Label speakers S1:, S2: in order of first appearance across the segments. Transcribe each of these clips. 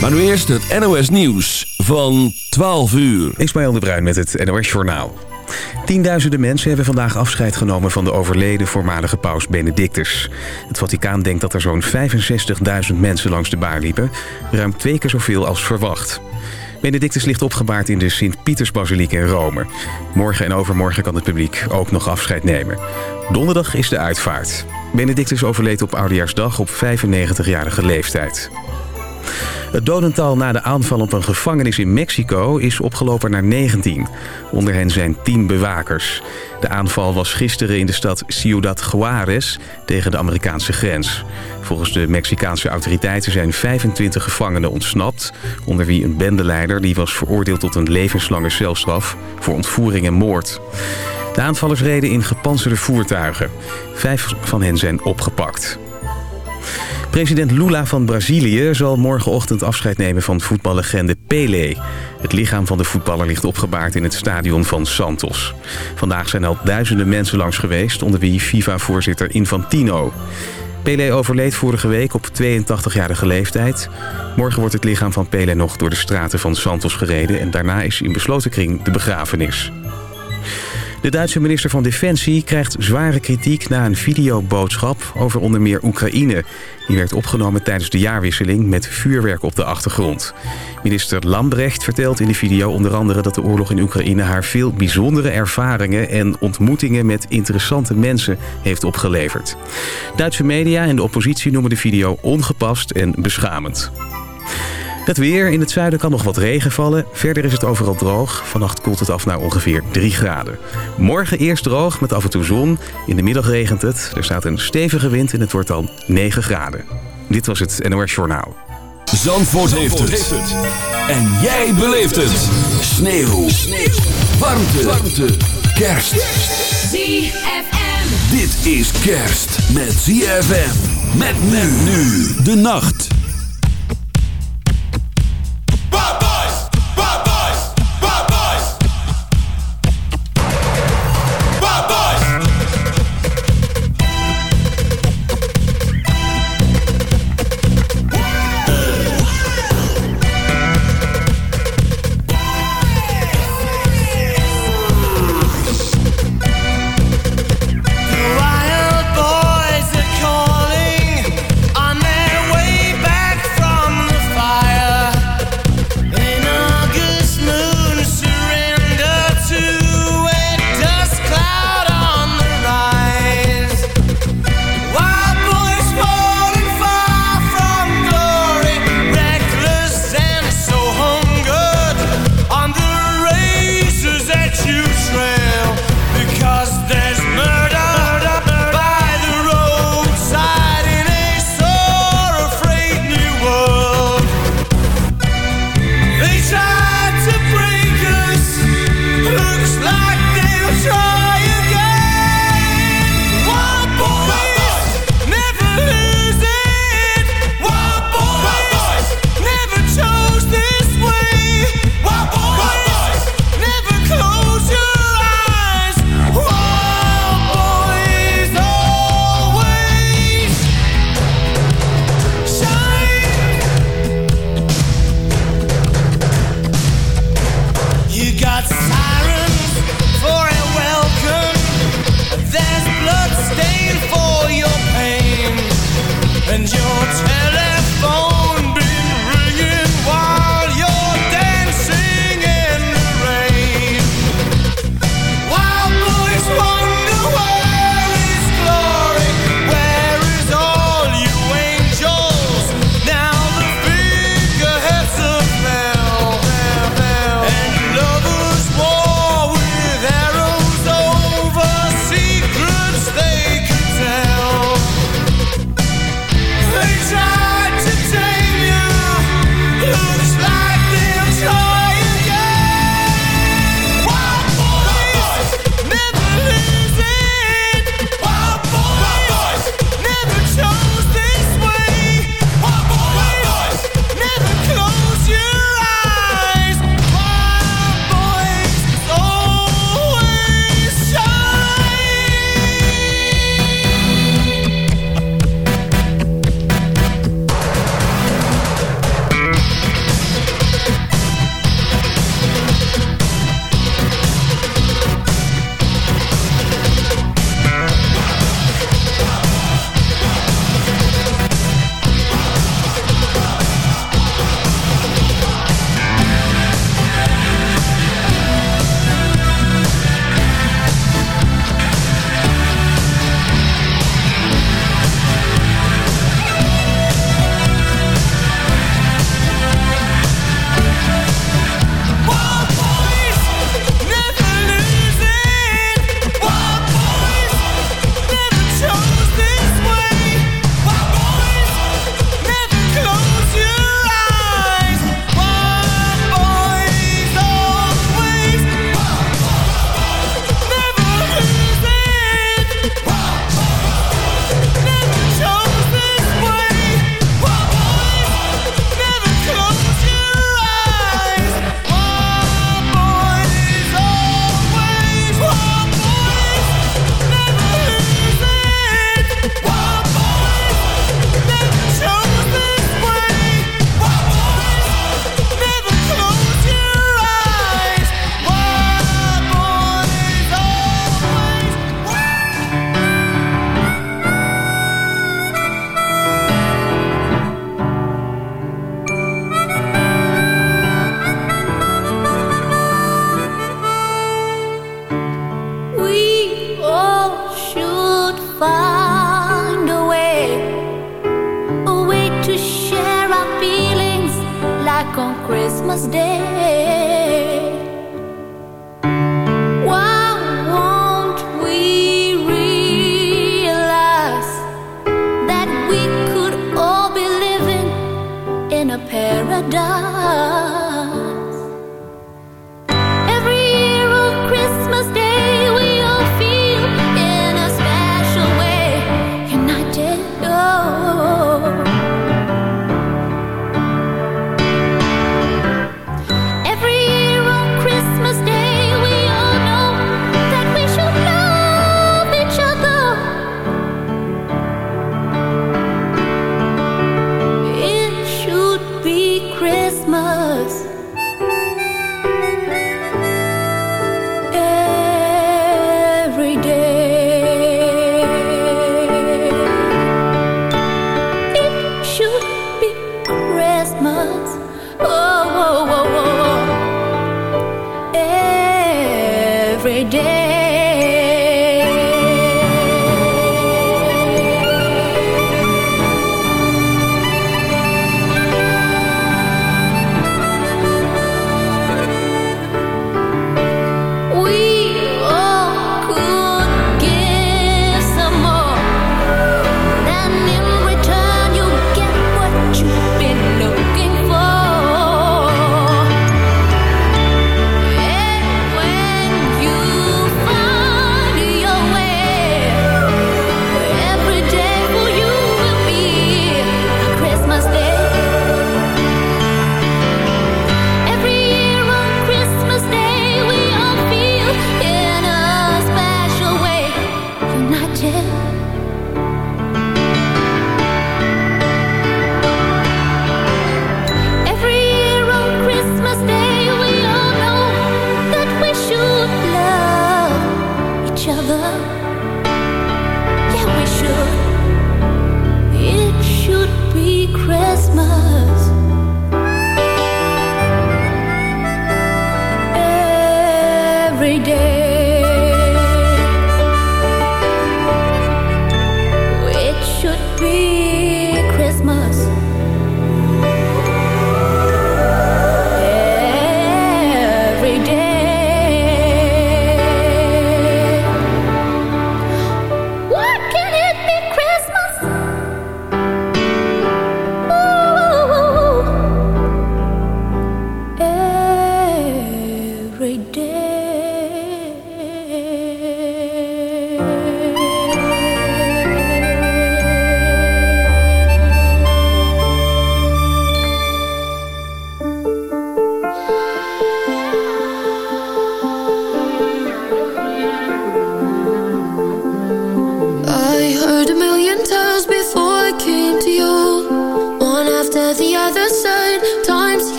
S1: Maar nu eerst het NOS Nieuws van 12 uur.
S2: Ismaël de Bruin met het NOS Journaal. Tienduizenden mensen hebben vandaag afscheid genomen van de overleden voormalige paus Benedictus. Het Vaticaan denkt dat er zo'n 65.000 mensen langs de baar liepen. Ruim twee keer zoveel als verwacht. Benedictus ligt opgebaard in de Sint-Pietersbasiliek in Rome. Morgen en overmorgen kan het publiek ook nog afscheid nemen. Donderdag is de uitvaart. Benedictus overleed op Oudejaarsdag op 95-jarige leeftijd. Het dodental na de aanval op een gevangenis in Mexico is opgelopen naar 19. Onder hen zijn 10 bewakers. De aanval was gisteren in de stad Ciudad Juarez tegen de Amerikaanse grens. Volgens de Mexicaanse autoriteiten zijn 25 gevangenen ontsnapt... onder wie een bendeleider die was veroordeeld tot een levenslange celstraf... voor ontvoering en moord. De aanvallers reden in gepantserde voertuigen. Vijf van hen zijn opgepakt. President Lula van Brazilië zal morgenochtend afscheid nemen van voetballegende Pelé. Het lichaam van de voetballer ligt opgebaard in het stadion van Santos. Vandaag zijn al duizenden mensen langs geweest, onder wie FIFA-voorzitter Infantino. Pelé overleed vorige week op 82-jarige leeftijd. Morgen wordt het lichaam van Pelé nog door de straten van Santos gereden... en daarna is in besloten kring de begrafenis. De Duitse minister van Defensie krijgt zware kritiek na een videoboodschap over onder meer Oekraïne. Die werd opgenomen tijdens de jaarwisseling met vuurwerk op de achtergrond. Minister Lambrecht vertelt in de video onder andere dat de oorlog in Oekraïne haar veel bijzondere ervaringen en ontmoetingen met interessante mensen heeft opgeleverd. Duitse media en de oppositie noemen de video ongepast en beschamend. Het weer. In het zuiden kan nog wat regen vallen. Verder is het overal droog. Vannacht koelt het af naar ongeveer 3 graden. Morgen eerst droog met af en toe zon. In de middag regent het. Er staat een stevige wind en het wordt dan 9 graden. Dit was het NOS Journaal.
S1: Zandvoort, heeft, het. En jij beleeft het. Sneeuw. Sneeuw. Warmte. Warmte. Kerst.
S3: ZFM.
S1: Dit is kerst met ZFM. Met men nu de nacht.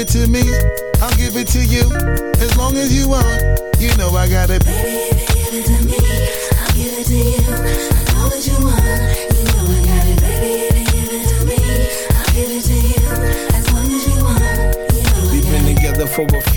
S3: It to me, I'll give it to you. As long as you want, you know I got it.
S4: Baby, if you give it to me, I'll give it to you. I know what you want, you know I got it. Baby, if you give it to me, I'll give it to you. As long as you want, you know I
S3: We've been together for a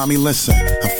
S5: mommy, listen. I feel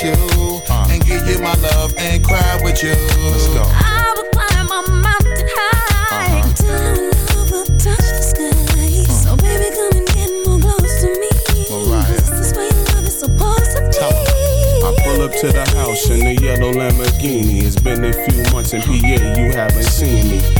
S3: try with you. And give you my love and cry with you. Let's go.
S4: I will climb a mountain high uh-huh. till our love will touch the sky. Hmm. So baby, come and get more close to me.
S5: Mariah.
S4: This is where your love is supposed to be.
S6: I pull up to the house in the yellow Lamborghini. It's been a few months in PA, you haven't seen me.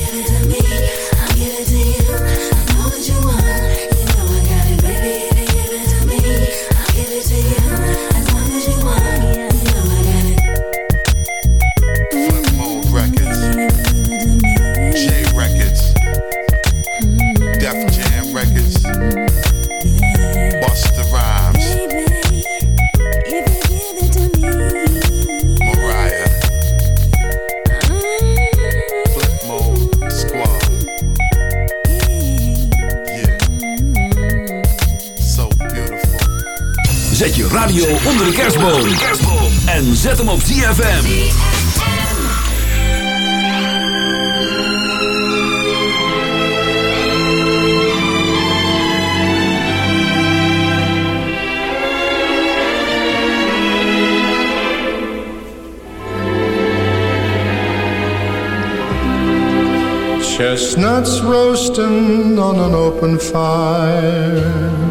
S5: Records, Def Jam Records,
S1: Je radio onder de kerstboom. En zet hem op ZFM.
S7: Chestnuts roasting on an open fire.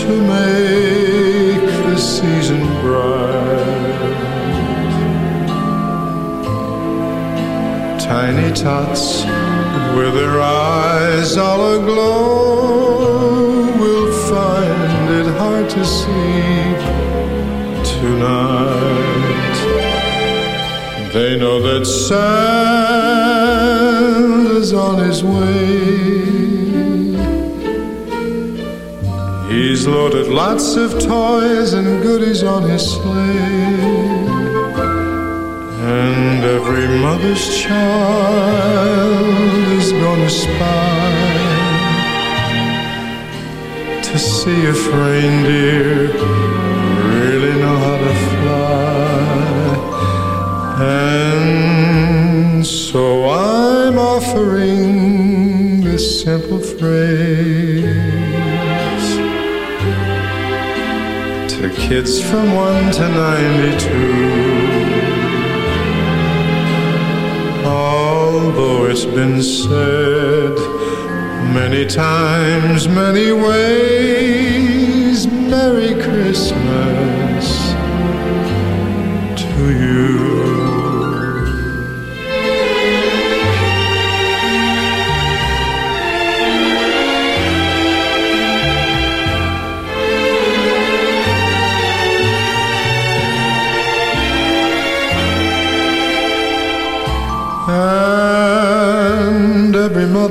S7: to make the season bright. Tiny tots with their eyes all aglow will find it hard to see tonight. They know that Santa's on his way. He's loaded lots of toys and goodies on his sleigh. And every mother's child is gonna spy to see if reindeer kids from 1 to 92. Although it's been said many times, many ways, Merry Christmas to you.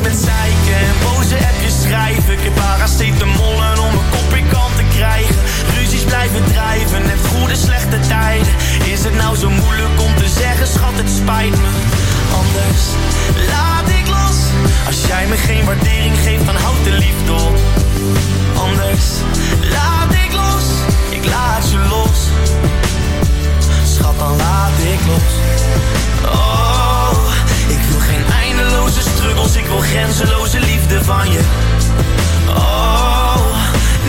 S8: Met zeiken en boze appjes schrijven. Ik heb paracetamol en om mijn kop in kant te krijgen. Ruzies blijven drijven, net goede slechte tijden. Is het nou zo moeilijk om te zeggen, schat, het spijt me. Anders laat ik los. Als jij me geen waardering geeft, dan houd de liefde op. Anders laat ik los, ik laat je los. Schat, dan laat ik los. wil grenzeloze liefde van je. Oh,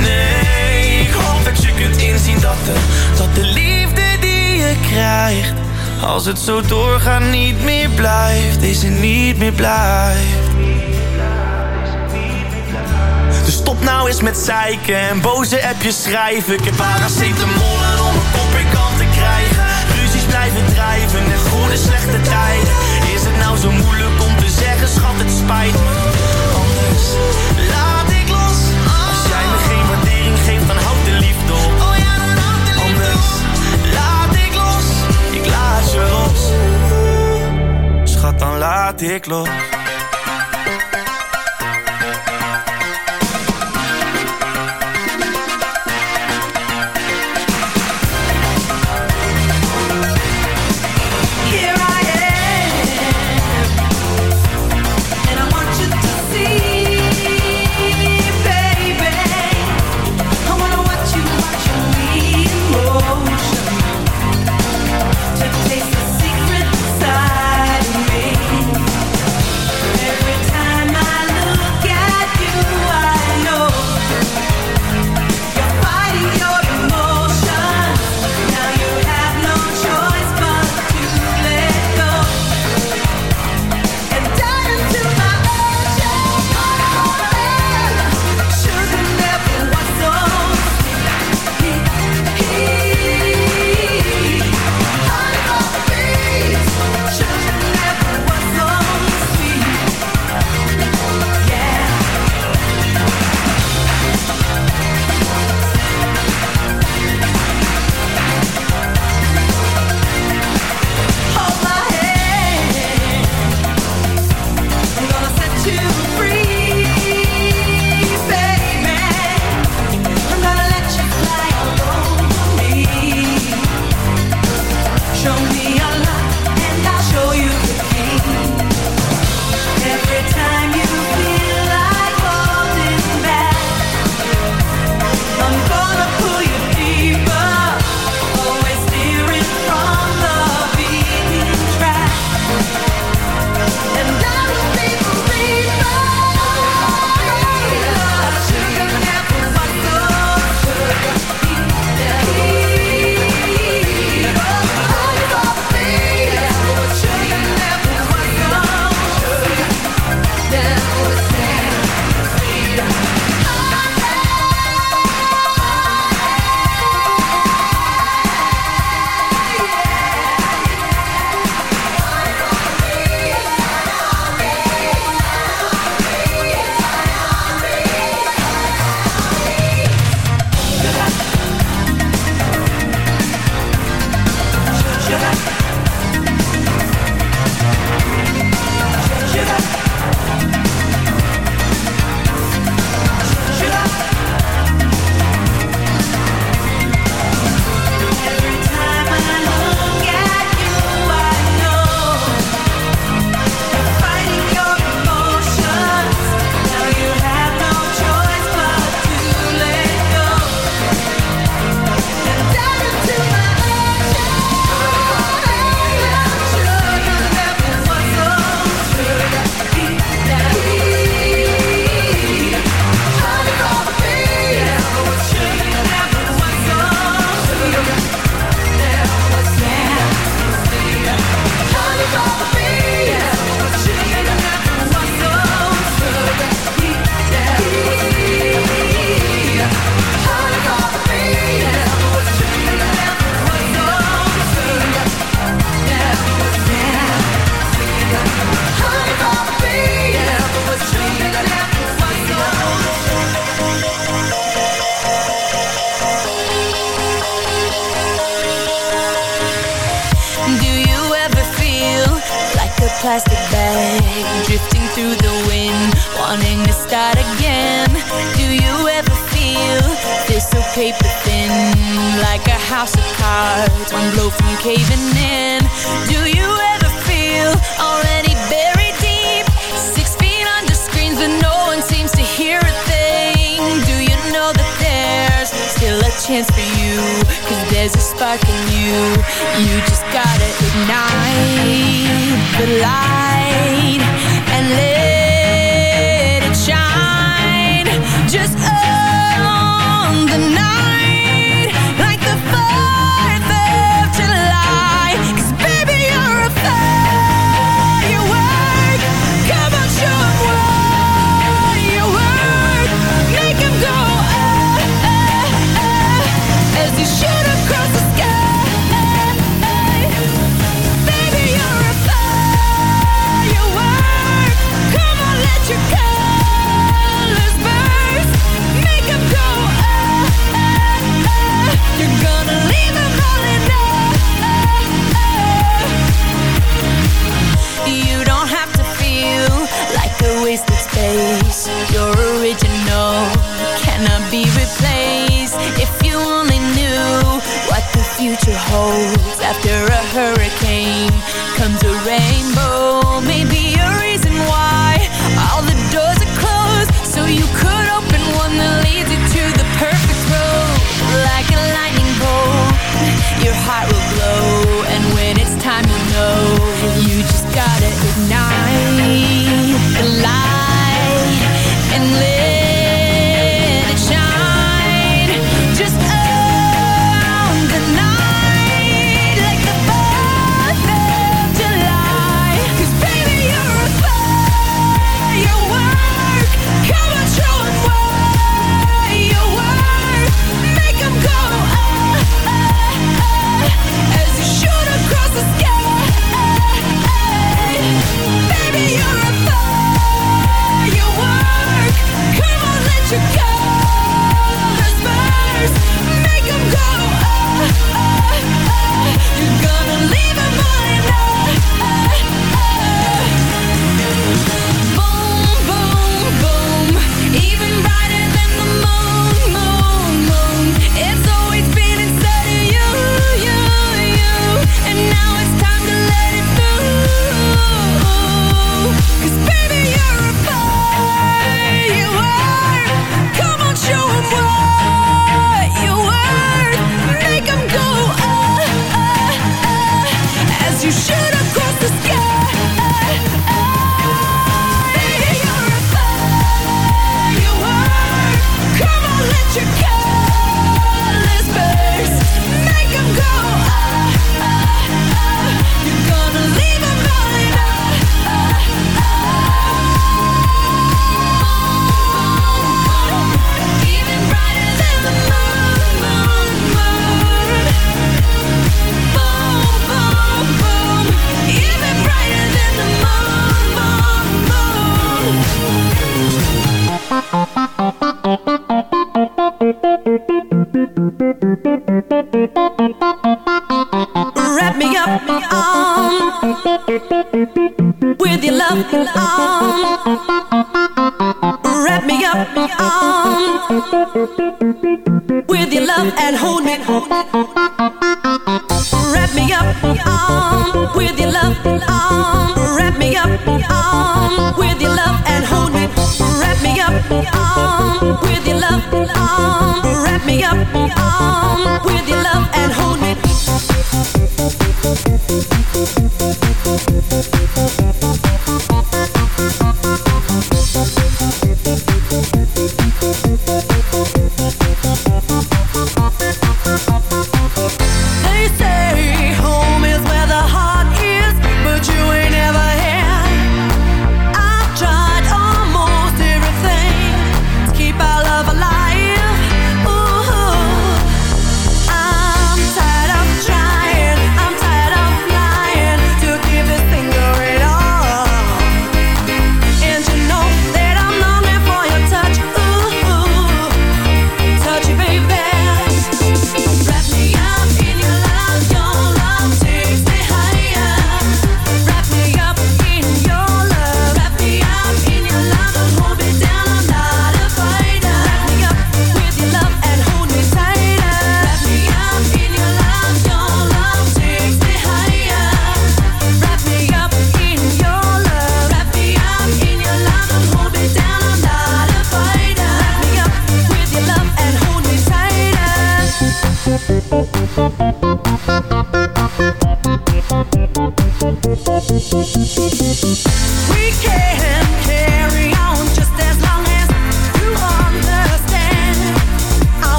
S8: nee, ik hoop dat je kunt inzien dat de, dat de liefde die je krijgt, als het zo doorgaat, niet meer blijft. Deze niet meer blijft.
S9: Dus stop nou eens met zeiken en boze appjes schrijven. Ik heb paracetamol en om een kop in kant te krijgen. Ruzies blijven drijven en goede slechte tijden. Is het nou zo moeilijk om geschat, schat, het spijt me. Anders laat ik los. Oh. Als jij me geen waardering geeft, dan houd de liefde op. Oh ja, dan houd de liefde Anders laat ik los. Ik laat je los. Schat, dan laat ik los.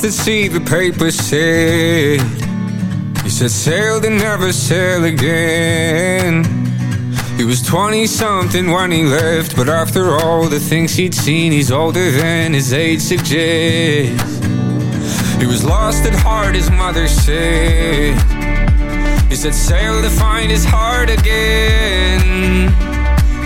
S10: Lost at the paper said. He said sail to never sail again. He was 20 something when he left, but after all the things he'd seen, he's older than his age suggests. He was lost at heart, his mother said. He said sail to find his heart again.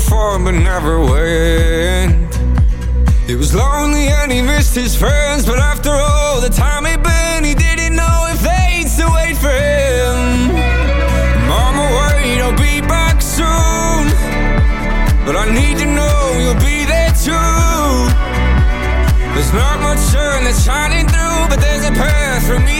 S10: Before but never went. He was lonely and he missed his friends, but after all the time he'd been, he didn't know if they'd still wait for him. Mama, wait, I'll be back soon. But I need to know you'll be there too. There's not much sun that's shining through, but there's a path from me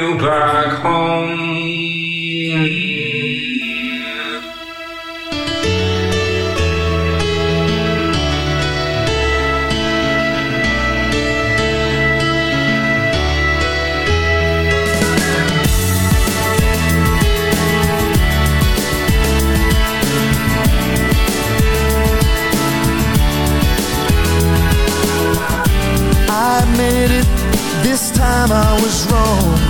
S10: You back home.
S8: I admit it, this time I was wrong.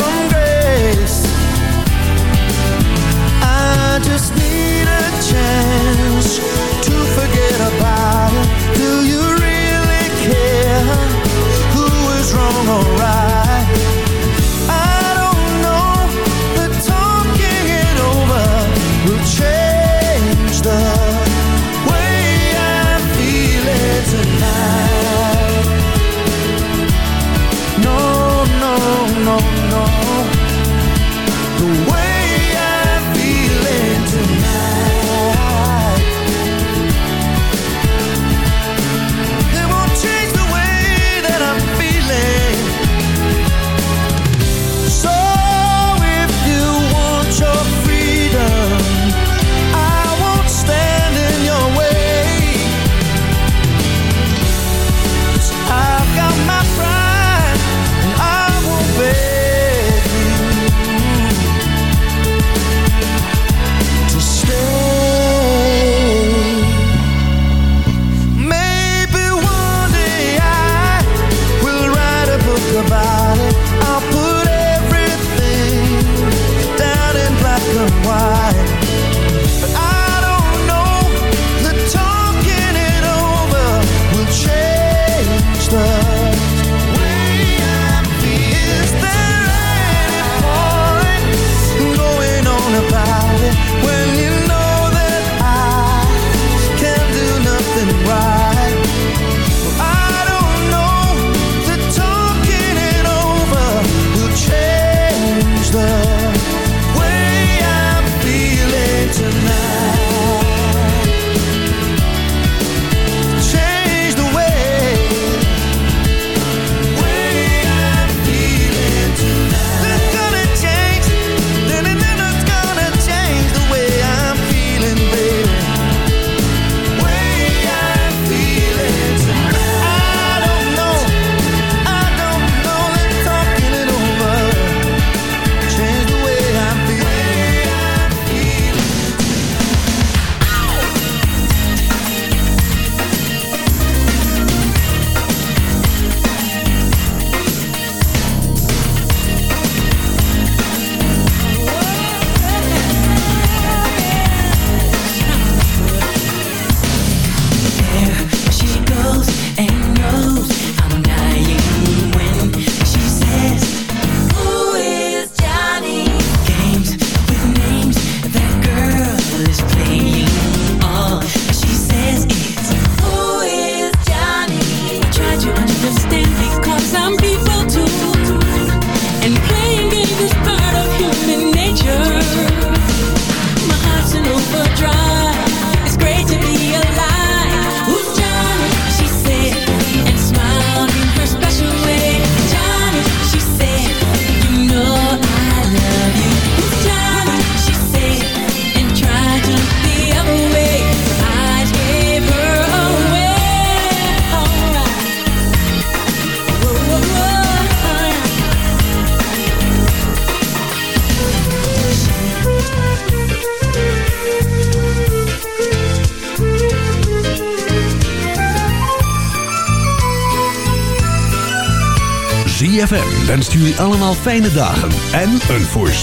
S1: jullie allemaal fijne dagen en een voorspoedig